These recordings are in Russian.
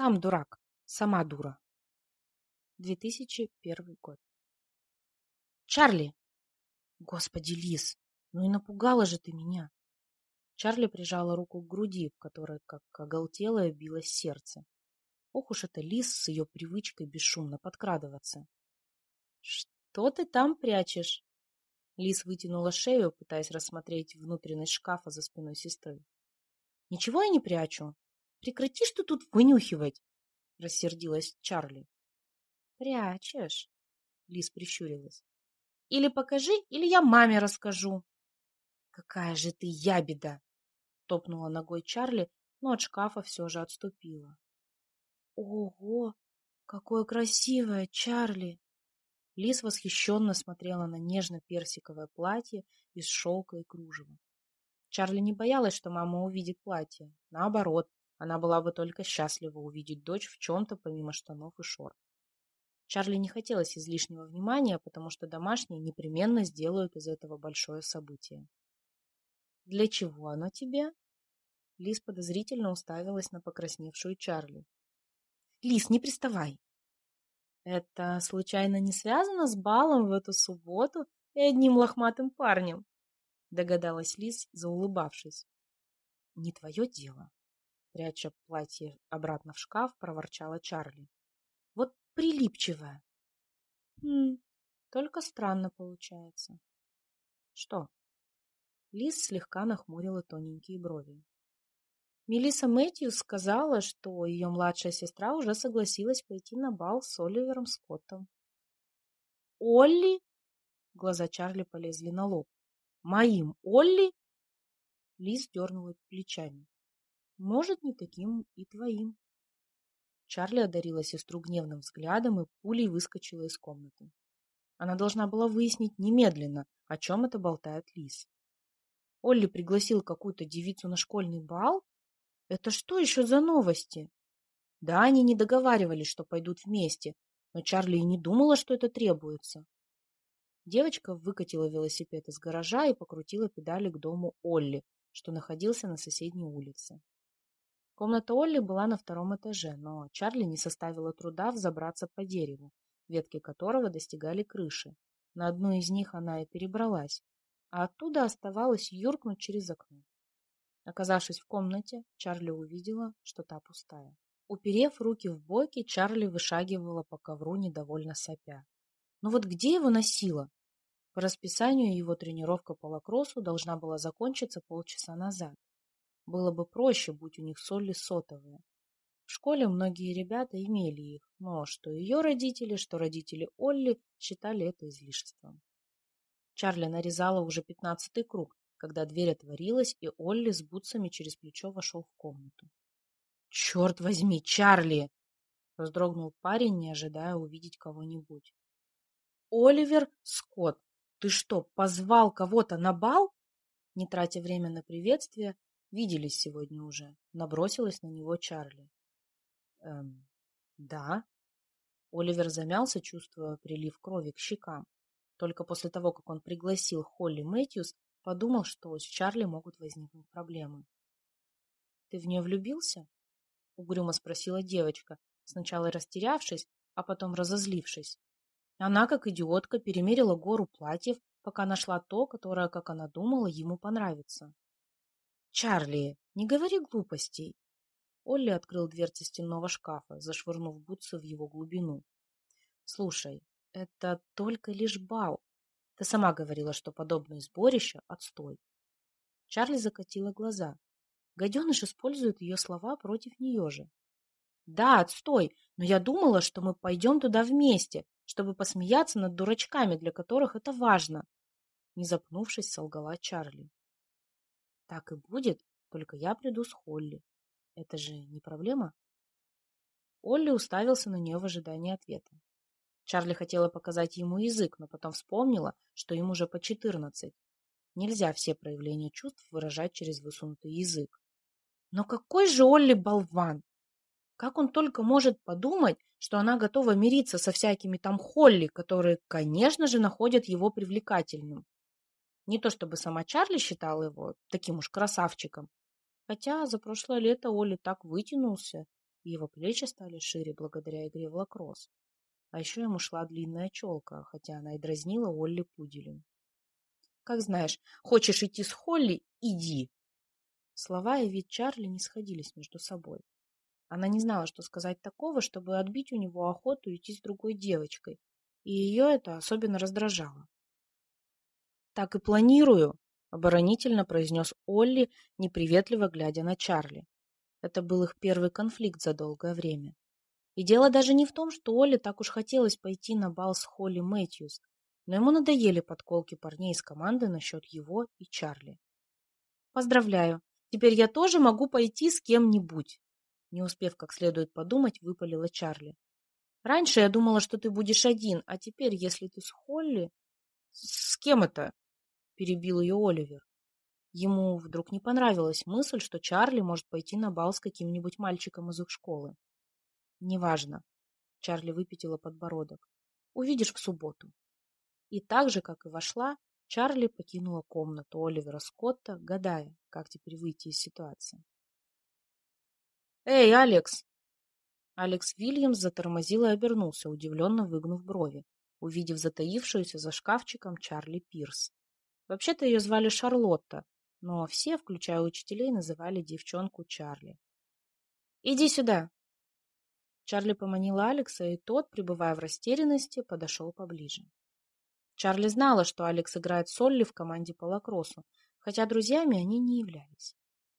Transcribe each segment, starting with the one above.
Сам дурак, сама дура. 2001 год. Чарли! Господи, Лис, ну и напугала же ты меня. Чарли прижала руку к груди, в которой, как оголтелое, билось сердце. Ох уж это Лис с ее привычкой бесшумно подкрадываться. Что ты там прячешь? Лис вытянула шею, пытаясь рассмотреть внутренность шкафа за спиной сестры. Ничего я не прячу. Прекрати, что тут вынюхивать, рассердилась Чарли. Прячешь? Лис прищурилась. Или покажи, или я маме расскажу. Какая же ты ябеда! Топнула ногой Чарли, но от шкафа все же отступила. Ого, какое красивое, Чарли! Лис восхищенно смотрела на нежно-персиковое платье из шелка и кружева. Чарли не боялась, что мама увидит платье. Наоборот, она была бы только счастлива увидеть дочь в чем-то помимо штанов и шорт. Чарли не хотелось излишнего внимания, потому что домашние непременно сделают из этого большое событие. «Для чего оно тебе?» Лис подозрительно уставилась на покрасневшую Чарли. «Лис, не приставай!» «Это случайно не связано с балом в эту субботу и одним лохматым парнем?» Догадалась Лис, заулыбавшись. «Не твое дело», Пряча платье обратно в шкаф, проворчала Чарли. Вот прилипчивая. Хм, только странно получается. Что? Лиз слегка нахмурила тоненькие брови. Мелисса Мэтьюс сказала, что ее младшая сестра уже согласилась пойти на бал с Оливером Скоттом. «Олли?» Глаза Чарли полезли на лоб. «Моим Олли?» Лиз дернула плечами. Может, не таким и твоим. Чарли одарила сестру гневным взглядом и пулей выскочила из комнаты. Она должна была выяснить немедленно, о чем это болтает Лис. Олли пригласил какую-то девицу на школьный бал? Это что еще за новости? Да, они не договаривались, что пойдут вместе, но Чарли и не думала, что это требуется. Девочка выкатила велосипед из гаража и покрутила педали к дому Олли, что находился на соседней улице. Комната Олли была на втором этаже, но Чарли не составило труда взобраться по дереву, ветки которого достигали крыши. На одну из них она и перебралась, а оттуда оставалось юркнуть через окно. Оказавшись в комнате, Чарли увидела, что та пустая. Уперев руки в боки, Чарли вышагивала по ковру, недовольно сопя. Но «Ну вот где его носило? По расписанию его тренировка по лакроссу должна была закончиться полчаса назад. Было бы проще, будь у них соли сотовые. В школе многие ребята имели их, но что ее родители, что родители Олли считали это излишеством. Чарли нарезала уже пятнадцатый круг, когда дверь отворилась, и Олли с бутсами через плечо вошел в комнату. «Черт возьми, Чарли!» — вздрогнул парень, не ожидая увидеть кого-нибудь. «Оливер Скотт, ты что, позвал кого-то на бал?» Не тратя время на приветствие, Виделись сегодня уже. Набросилась на него Чарли. Эм, да. Оливер замялся, чувствуя прилив крови к щекам. Только после того, как он пригласил Холли Мэтьюс, подумал, что с Чарли могут возникнуть проблемы. «Ты в нее влюбился?» — угрюмо спросила девочка, сначала растерявшись, а потом разозлившись. Она, как идиотка, перемерила гору платьев, пока нашла то, которое, как она думала, ему понравится. Чарли, не говори глупостей. Олли открыл дверцы стенного шкафа, зашвырнув бутсы в его глубину. Слушай, это только лишь бал. Ты сама говорила, что подобные сборища — отстой. Чарли закатила глаза. Гаденыш использует ее слова против нее же. Да, отстой, но я думала, что мы пойдем туда вместе, чтобы посмеяться над дурачками, для которых это важно. Не запнувшись, солгала Чарли. Так и будет, только я приду с Холли. Это же не проблема? Олли уставился на нее в ожидании ответа. Чарли хотела показать ему язык, но потом вспомнила, что им уже по четырнадцать. Нельзя все проявления чувств выражать через высунутый язык. Но какой же Олли болван! Как он только может подумать, что она готова мириться со всякими там Холли, которые, конечно же, находят его привлекательным. Не то чтобы сама Чарли считала его таким уж красавчиком, хотя за прошлое лето Оли так вытянулся, и его плечи стали шире благодаря игре в лакросс. А еще ему шла длинная челка, хотя она и дразнила Олли пуделем. «Как знаешь, хочешь идти с Холли – иди!» Слова и вид Чарли не сходились между собой. Она не знала, что сказать такого, чтобы отбить у него охоту идти с другой девочкой, и ее это особенно раздражало. «Так и планирую», — оборонительно произнес Олли, неприветливо глядя на Чарли. Это был их первый конфликт за долгое время. И дело даже не в том, что Оле так уж хотелось пойти на бал с Холли Мэтьюс, но ему надоели подколки парней из команды насчет его и Чарли. «Поздравляю, теперь я тоже могу пойти с кем-нибудь», не успев как следует подумать, выпалила Чарли. «Раньше я думала, что ты будешь один, а теперь, если ты с Холли...» «С кем это?» – перебил ее Оливер. Ему вдруг не понравилась мысль, что Чарли может пойти на бал с каким-нибудь мальчиком из их школы. «Неважно», — Чарли выпятила подбородок. «Увидишь в субботу». И так же, как и вошла, Чарли покинула комнату Оливера Скотта, гадая, как теперь выйти из ситуации. «Эй, Алекс!» Алекс Вильямс затормозил и обернулся, удивленно выгнув брови, увидев затаившуюся за шкафчиком Чарли Пирс. Вообще-то ее звали Шарлотта, но все, включая учителей, называли девчонку Чарли. «Иди сюда!» Чарли поманила Алекса, и тот, пребывая в растерянности, подошел поближе. Чарли знала, что Алекс играет с Олли в команде по лакроссу, хотя друзьями они не являлись.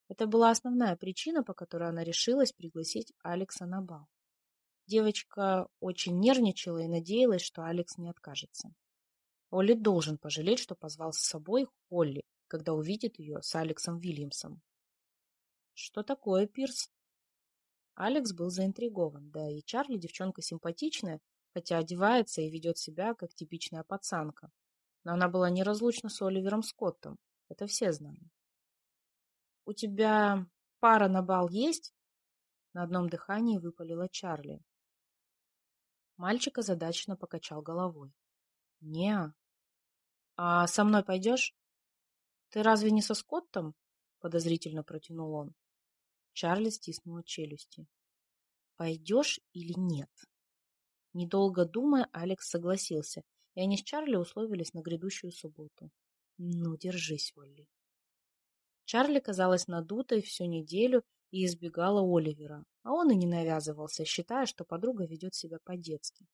Это была основная причина, по которой она решилась пригласить Алекса на бал. Девочка очень нервничала и надеялась, что Алекс не откажется. Олли должен пожалеть, что позвал с собой Холли, когда увидит ее с Алексом Вильямсом. «Что такое, Пирс?» Алекс был заинтригован, да и Чарли девчонка симпатичная, хотя одевается и ведет себя как типичная пацанка. Но она была неразлучна с Оливером Скоттом, это все знали. «У тебя пара на бал есть?» На одном дыхании выпалила Чарли. Мальчик озадаченно покачал головой. не «А со мной пойдешь?» «Ты разве не со Скоттом?» — подозрительно протянул он. Чарли стиснула челюсти. «Пойдешь или нет?» Недолго думая, Алекс согласился, и они с Чарли условились на грядущую субботу. «Ну, держись, Олли». Чарли казалась надутой всю неделю и избегала Оливера, а он и не навязывался, считая, что подруга ведет себя по-детски.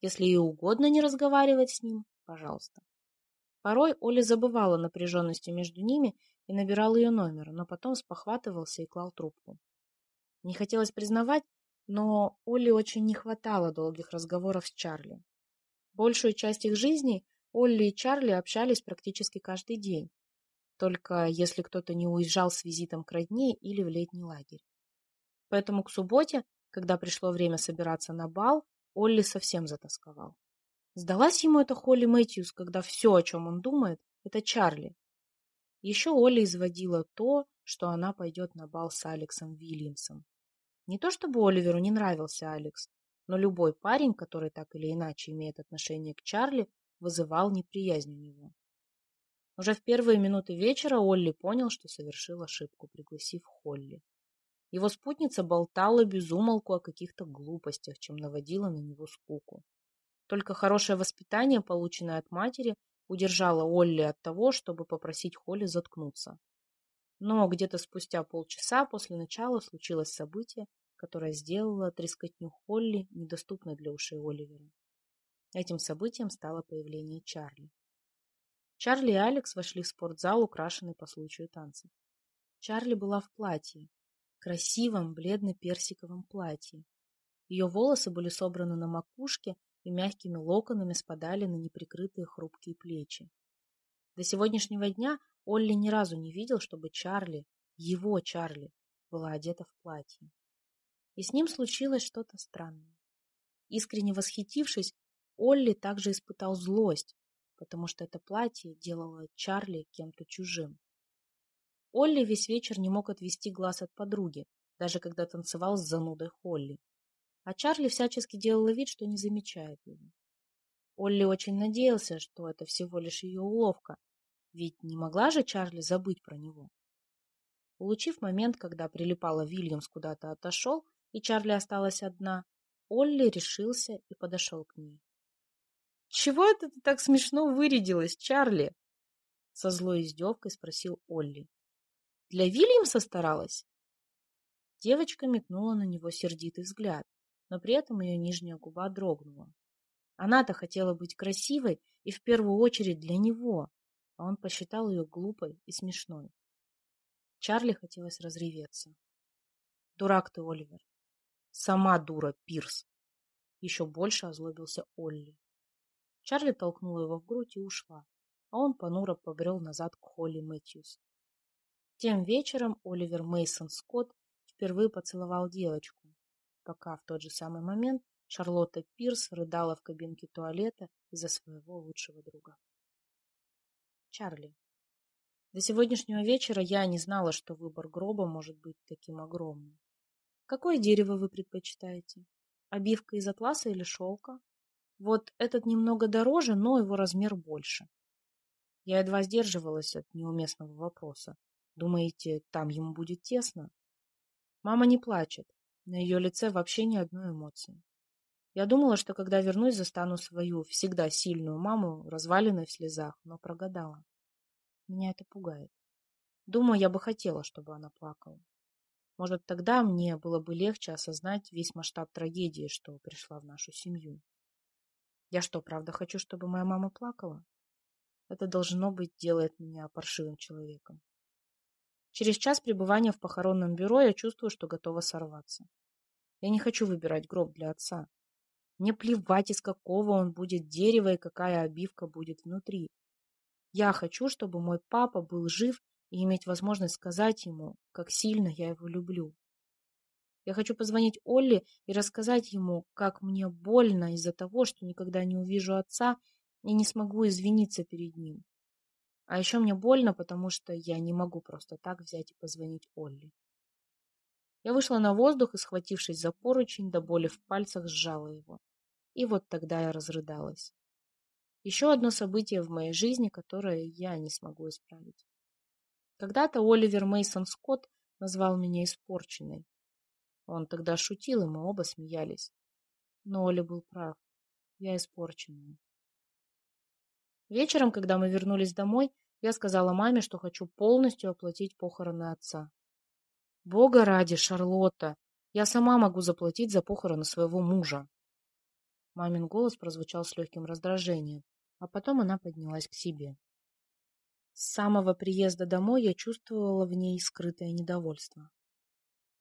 Если ей угодно не разговаривать с ним, пожалуйста. Порой Оля забывала напряженности между ними и набирал ее номер, но потом спохватывался и клал трубку. Не хотелось признавать, но Оле очень не хватало долгих разговоров с Чарли. Большую часть их жизни Олли и Чарли общались практически каждый день, только если кто-то не уезжал с визитом к родне или в летний лагерь. Поэтому к субботе, когда пришло время собираться на бал, Олли совсем затасковал. Сдалась ему эта Холли Мэтьюс, когда все, о чем он думает, это Чарли. Еще Оля изводила то, что она пойдет на бал с Алексом Вильямсом. Не то чтобы Оливеру не нравился Алекс, но любой парень, который так или иначе имеет отношение к Чарли, вызывал неприязнь у него. Уже в первые минуты вечера Олли понял, что совершил ошибку, пригласив Холли. Его спутница болтала без умолку о каких-то глупостях, чем наводила на него скуку. Только хорошее воспитание, полученное от матери, удержало Олли от того, чтобы попросить Холли заткнуться. Но где-то спустя полчаса после начала случилось событие, которое сделало трескотню Холли недоступной для ушей Оливера. Этим событием стало появление Чарли. Чарли и Алекс вошли в спортзал, украшенный по случаю танцев. Чарли была в платье, красивом бледно-персиковом платье. Ее волосы были собраны на макушке и мягкими локонами спадали на неприкрытые хрупкие плечи. До сегодняшнего дня Олли ни разу не видел, чтобы Чарли, его Чарли, была одета в платье. И с ним случилось что-то странное. Искренне восхитившись, Олли также испытал злость, потому что это платье делало Чарли кем-то чужим. Олли весь вечер не мог отвести глаз от подруги, даже когда танцевал с занудой Холли а Чарли всячески делала вид, что не замечает его. Олли очень надеялся, что это всего лишь ее уловка, ведь не могла же Чарли забыть про него. Улучив момент, когда прилипала Вильямс куда-то отошел, и Чарли осталась одна, Олли решился и подошел к ней. — Чего это ты так смешно вырядилась, Чарли? — со злой издевкой спросил Олли. — Для Вильямса старалась? Девочка метнула на него сердитый взгляд, но при этом ее нижняя губа дрогнула. Она-то хотела быть красивой и в первую очередь для него, а он посчитал ее глупой и смешной. Чарли хотелось разреветься. Дурак ты, Оливер. Сама дура, Пирс. Еще больше озлобился Олли. Чарли толкнула его в грудь и ушла, а он понуро побрел назад к Холли Мэтьюс. Тем вечером Оливер Мейсон Скотт впервые поцеловал девочку, пока в тот же самый момент Шарлотта Пирс рыдала в кабинке туалета из-за своего лучшего друга. Чарли. До сегодняшнего вечера я не знала, что выбор гроба может быть таким огромным. Какое дерево вы предпочитаете? Обивка из атласа или шелка? Вот этот немного дороже, но его размер больше. Я едва сдерживалась от неуместного вопроса. Думаете, там ему будет тесно? Мама не плачет. На ее лице вообще ни одной эмоции. Я думала, что когда вернусь, застану свою всегда сильную маму, разваленной в слезах, но прогадала. Меня это пугает. Думаю, я бы хотела, чтобы она плакала. Может, тогда мне было бы легче осознать весь масштаб трагедии, что пришла в нашу семью. Я что, правда хочу, чтобы моя мама плакала? Это должно быть делает меня паршивым человеком. Через час пребывания в похоронном бюро я чувствую, что готова сорваться. Я не хочу выбирать гроб для отца. Мне плевать, из какого он будет дерева и какая обивка будет внутри. Я хочу, чтобы мой папа был жив и иметь возможность сказать ему, как сильно я его люблю. Я хочу позвонить Олли и рассказать ему, как мне больно из-за того, что никогда не увижу отца и не смогу извиниться перед ним. А еще мне больно, потому что я не могу просто так взять и позвонить Олли. Я вышла на воздух и, схватившись за поручень, до боли в пальцах сжала его. И вот тогда я разрыдалась. Еще одно событие в моей жизни, которое я не смогу исправить. Когда-то Оливер Мейсон Скотт назвал меня испорченной. Он тогда шутил, и мы оба смеялись. Но Оля был прав. Я испорченная. Вечером, когда мы вернулись домой, я сказала маме, что хочу полностью оплатить похороны отца. Бога ради, Шарлотта, я сама могу заплатить за похороны своего мужа. Мамин голос прозвучал с легким раздражением, а потом она поднялась к себе. С самого приезда домой я чувствовала в ней скрытое недовольство.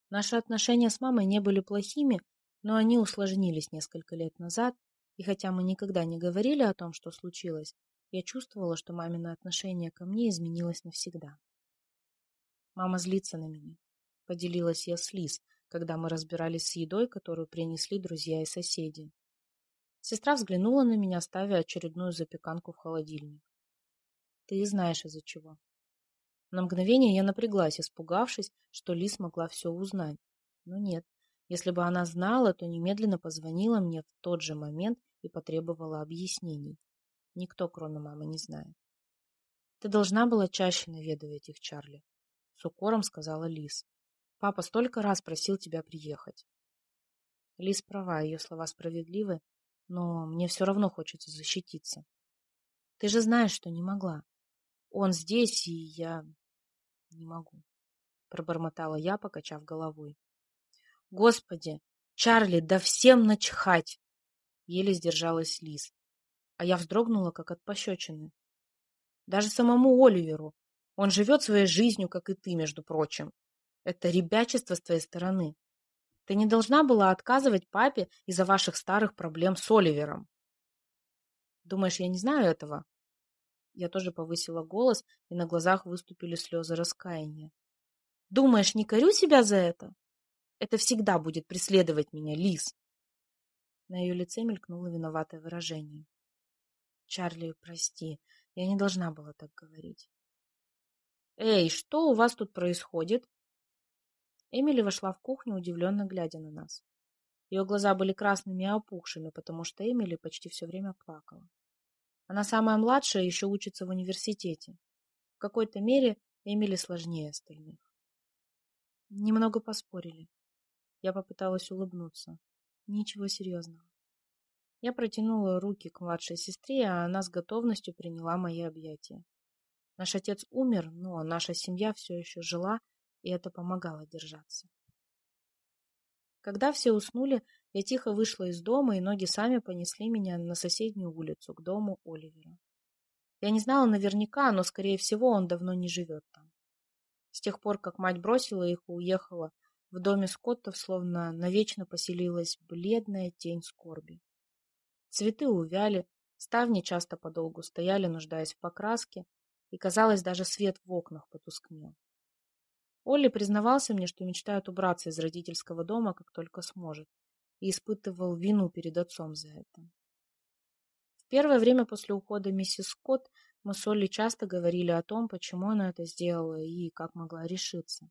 Наши отношения с мамой не были плохими, но они усложнились несколько лет назад, и хотя мы никогда не говорили о том, что случилось, я чувствовала, что мамино отношение ко мне изменилось навсегда. Мама злится на меня. Поделилась я с Лиз, когда мы разбирались с едой, которую принесли друзья и соседи. Сестра взглянула на меня, ставя очередную запеканку в холодильник. Ты знаешь из-за чего. На мгновение я напряглась, испугавшись, что Лиз могла все узнать. Но нет, если бы она знала, то немедленно позвонила мне в тот же момент и потребовала объяснений. Никто, кроме мамы, не знает. Ты должна была чаще наведывать их, Чарли. С укором сказала Лиз. Папа столько раз просил тебя приехать. Лиз права, ее слова справедливы, но мне все равно хочется защититься. Ты же знаешь, что не могла. Он здесь, и я не могу. Пробормотала я, покачав головой. Господи, Чарли, да всем начхать! Еле сдержалась Лиз а я вздрогнула, как от пощечины. Даже самому Оливеру. Он живет своей жизнью, как и ты, между прочим. Это ребячество с твоей стороны. Ты не должна была отказывать папе из-за ваших старых проблем с Оливером. Думаешь, я не знаю этого? Я тоже повысила голос, и на глазах выступили слезы раскаяния. Думаешь, не корю себя за это? Это всегда будет преследовать меня, Лис. На ее лице мелькнуло виноватое выражение. Чарли, прости, я не должна была так говорить. Эй, что у вас тут происходит? Эмили вошла в кухню, удивленно глядя на нас. Ее глаза были красными и опухшими, потому что Эмили почти все время плакала. Она самая младшая, еще учится в университете. В какой-то мере Эмили сложнее остальных. Немного поспорили. Я попыталась улыбнуться. Ничего серьезного. Я протянула руки к младшей сестре, а она с готовностью приняла мои объятия. Наш отец умер, но наша семья все еще жила, и это помогало держаться. Когда все уснули, я тихо вышла из дома, и ноги сами понесли меня на соседнюю улицу, к дому Оливера. Я не знала наверняка, но, скорее всего, он давно не живет там. С тех пор, как мать бросила их и уехала, в доме Скоттов словно навечно поселилась бледная тень скорби. Цветы увяли, ставни часто подолгу стояли, нуждаясь в покраске, и, казалось, даже свет в окнах потускнел. Олли признавался мне, что мечтает убраться из родительского дома, как только сможет, и испытывал вину перед отцом за это. В первое время после ухода миссис Скотт мы с Олли часто говорили о том, почему она это сделала и как могла решиться.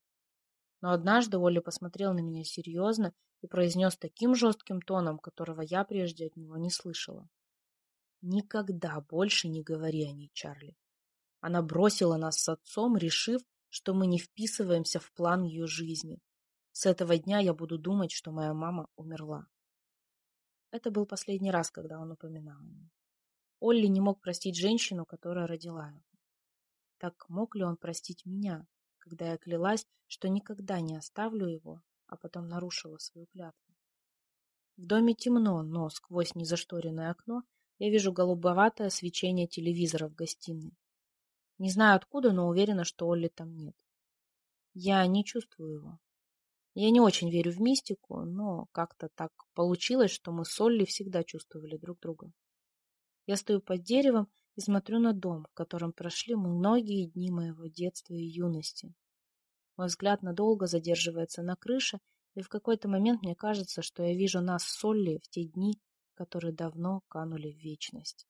Но однажды Олли посмотрел на меня серьезно и произнес таким жестким тоном, которого я прежде от него не слышала. «Никогда больше не говори о ней, Чарли. Она бросила нас с отцом, решив, что мы не вписываемся в план ее жизни. С этого дня я буду думать, что моя мама умерла». Это был последний раз, когда он упоминал о. Олли не мог простить женщину, которая родила его. Так мог ли он простить меня, когда я клялась, что никогда не оставлю его, а потом нарушила свою клятву. В доме темно, но сквозь незашторенное окно я вижу голубоватое свечение телевизора в гостиной. Не знаю откуда, но уверена, что Олли там нет. Я не чувствую его. Я не очень верю в мистику, но как-то так получилось, что мы с Олли всегда чувствовали друг друга. Я стою под деревом и смотрю на дом, в котором прошли многие дни моего детства и юности. Мой взгляд надолго задерживается на крыше, и в какой-то момент мне кажется, что я вижу нас с Солли в те дни, которые давно канули в вечность.